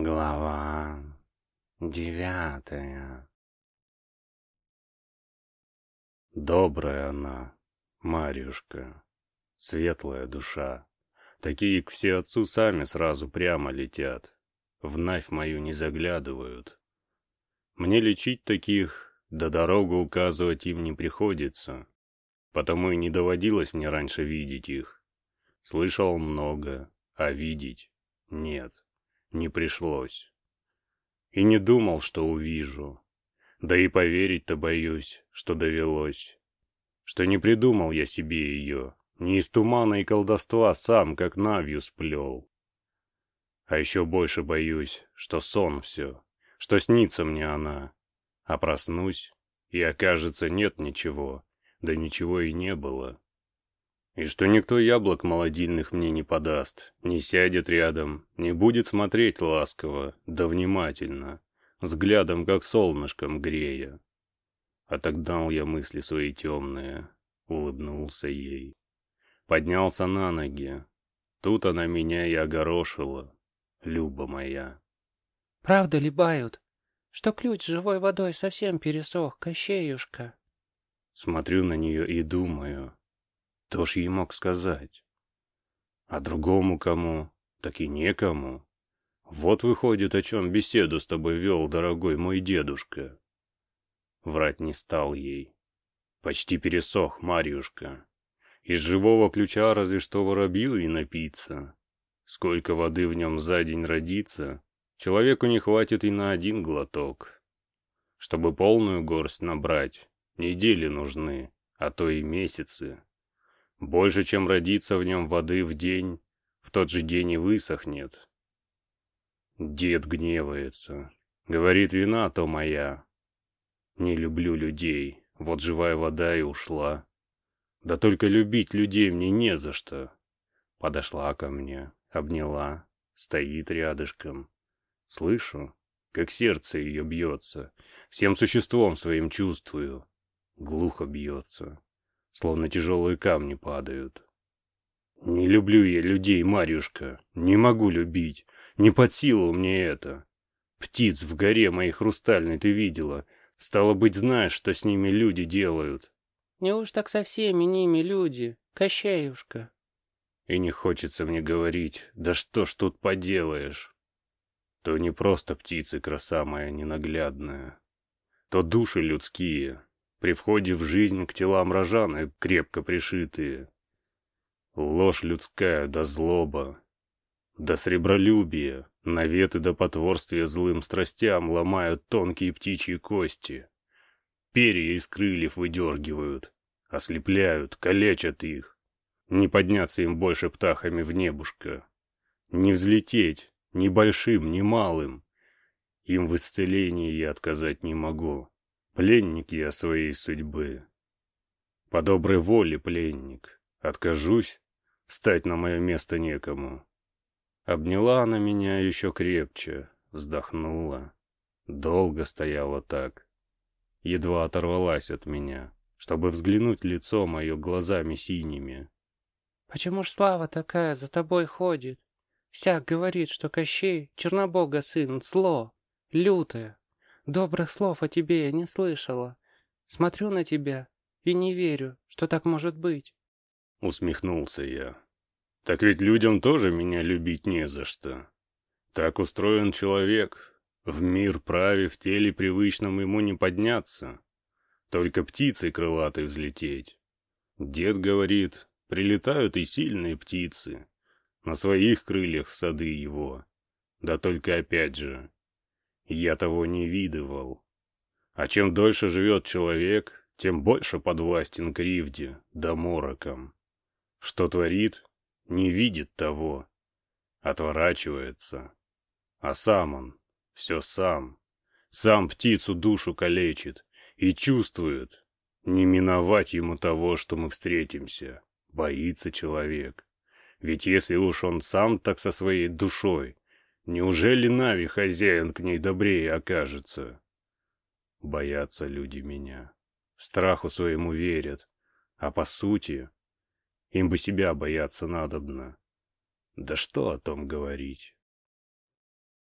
Глава девятая Добрая она, Марьюшка, светлая душа. Такие к все отцу сами сразу прямо летят, в навь мою не заглядывают. Мне лечить таких, да дорогу указывать им не приходится, потому и не доводилось мне раньше видеть их. Слышал много, а видеть нет не пришлось. И не думал, что увижу. Да и поверить-то боюсь, что довелось. Что не придумал я себе ее, не из тумана и колдовства сам, как навью сплел. А еще больше боюсь, что сон все, что снится мне она. А проснусь, и окажется нет ничего, да ничего и не было. И что никто яблок молодильных мне не подаст, не сядет рядом, не будет смотреть ласково, да внимательно, взглядом как солнышком грея. Отогнал я мысли свои темные, улыбнулся ей. Поднялся на ноги. Тут она меня и огорошила, Люба моя. «Правда ли бают, что ключ с живой водой совсем пересох, Кощеюшка?» Смотрю на нее и думаю, кто ж ей мог сказать? А другому кому? Так и некому. Вот выходит, о чем беседу с тобой вел, дорогой мой дедушка. Врать не стал ей. Почти пересох, Марьюшка. Из живого ключа разве что воробью и напиться. Сколько воды в нем за день родится, человеку не хватит и на один глоток. Чтобы полную горсть набрать, недели нужны, а то и месяцы. Больше, чем родится в нем воды в день, в тот же день и высохнет. Дед гневается. Говорит, вина то моя. Не люблю людей, вот живая вода и ушла. Да только любить людей мне не за что. Подошла ко мне, обняла, стоит рядышком. Слышу, как сердце ее бьется, всем существом своим чувствую. Глухо бьется словно тяжелые камни падают. Не люблю я людей, Марьюшка, не могу любить, не под силу мне это. Птиц в горе моей хрустальной ты видела, стало быть, знаешь, что с ними люди делают. Неуж так со всеми ними люди, Кощеюшка? И не хочется мне говорить, да что ж тут поделаешь. То не просто птицы, краса моя ненаглядная, то души людские, при входе в жизнь к телам рожаны крепко пришитые. Ложь людская да злоба, да сребролюбие, наветы да потворствие злым страстям ломают тонкие птичьи кости. Перья из крыльев выдергивают, ослепляют, калечат их. Не подняться им больше птахами в небушка. Не взлететь ни большим, ни малым. Им в исцелении я отказать не могу. Пленник я своей судьбы. По доброй воле пленник. Откажусь, встать на мое место некому. Обняла она меня еще крепче, вздохнула. Долго стояла так. Едва оторвалась от меня, чтобы взглянуть лицо мое глазами синими. «Почему ж слава такая за тобой ходит? Всяк говорит, что Кощей, Чернобога сын, зло, лютое. Добрых слов о тебе я не слышала. Смотрю на тебя и не верю, что так может быть. Усмехнулся я. Так ведь людям тоже меня любить не за что. Так устроен человек. В мир праве в теле привычном ему не подняться. Только птицей крылатой взлететь. Дед говорит, прилетают и сильные птицы. На своих крыльях сады его. Да только опять же, я того не видывал. А чем дольше живет человек, тем больше подвластен кривде, да морокам. Что творит, не видит того, отворачивается. А сам он, все сам, сам птицу душу калечит и чувствует, не миновать ему того, что мы встретимся. Боится человек. Ведь если уж он сам так со своей душой, Неужели Нави хозяин к ней добрее окажется? Боятся люди меня. Страху своему верят. А по сути, им бы себя бояться надобно. Да что о том говорить?